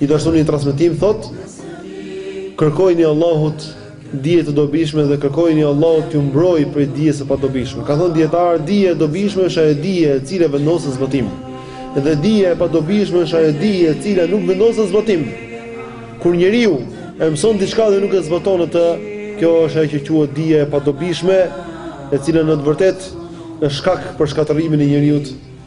Gjithashtu në një transmetim thotë, Kërkojini Allahut dije të dobishme dhe kërkojini Allahut t'ju mbrojë prej dijes së padobishme. Kanë thënë dijetarët, dija e dobishme është ajo dije e cila vendoset në zbatim. Dhe dija e padobishme është ajo dije e cila nuk vendoset në zbatim. Kur njeriu e mëson diçka dhe nuk e zbaton atë, kjo është ajo që quhet dija e padobishme, e cila në të vërtetë është shkak për shkatërrimin e njeriut.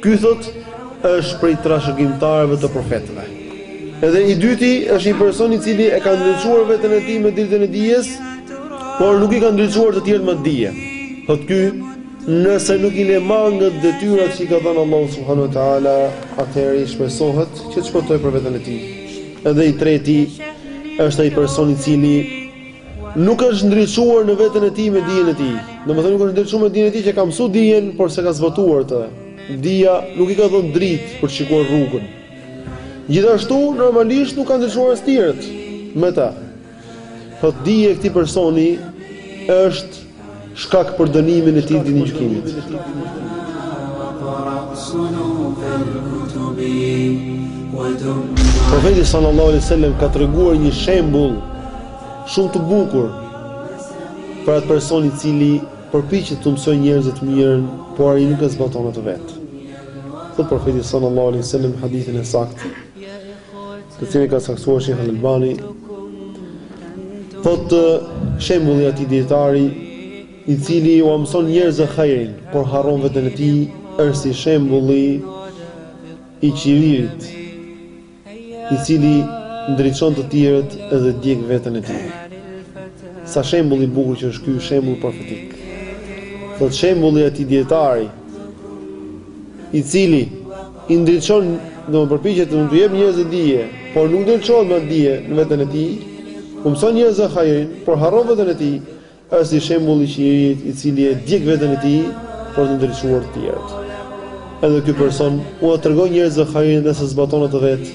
Ky thotë është prej trashëgimtarëve të profetëve. Edhe i dyti është një person i cili e ka ndriçuar veten e tij me dritën e dijes, por nuk i ka ndriçuar të tjerët me atë dije. Thotë ky, nëse nuk i le mangët detyrat që i ka dhënë Allahu subhanahu wa taala, atëherë i shpresohet që të shpëtojë për veten e tij. Edhe i treti është ai person i cili Nuk është ndriçuar në veten e tij me dijen e tij. Domethënë nuk është ndriçuar me dijen e tij që ka mësuar dijen, por s'e ka zbatuar atë. Dija nuk i ka dhënë dritë për të shikuar rrugën. Gjithashtu, normalisht nuk ka ndriçuar as tjerët me të. Thotë dija e këtij personi është shkak për dënimin e tij ditën e gjykimit. Profeti sallallahu alaihi wasallam ka treguar një shembull shumë të bukur për atë person i cili përpiqet t'u mësojë njerëzve të mirën, por ai nuk e zbaton atë vet. Thotë profeti sallallahu alaihi wasallam në hadithin e saktë. të cilin e ka saktësuar Sheh Al-Albani, thotë shembulli i atij dijetari i cili u mëson njerëzve hajrin, por harron veten e tij, është si shembulli i qiririt, i cili ndriçon të tjerët dhe djeg veten e tij. Sa shembull i bukur që është ky shembull profetik. Thotë shembulli i atij dietari, i cili i ndriçon, domethënë përpiqet t'u japë njerëzve dije, por nuk ndriçohet me dije në veten e tij, u mëson njerëzve hajrin, por harron veten e tij, është si shembulli i qiririt i cili e djeg veten e tij për të ndriçuar të tjerët. Edhe ky person ua tregon njerëzve hajrin dhe s'e zbaton atë vetë,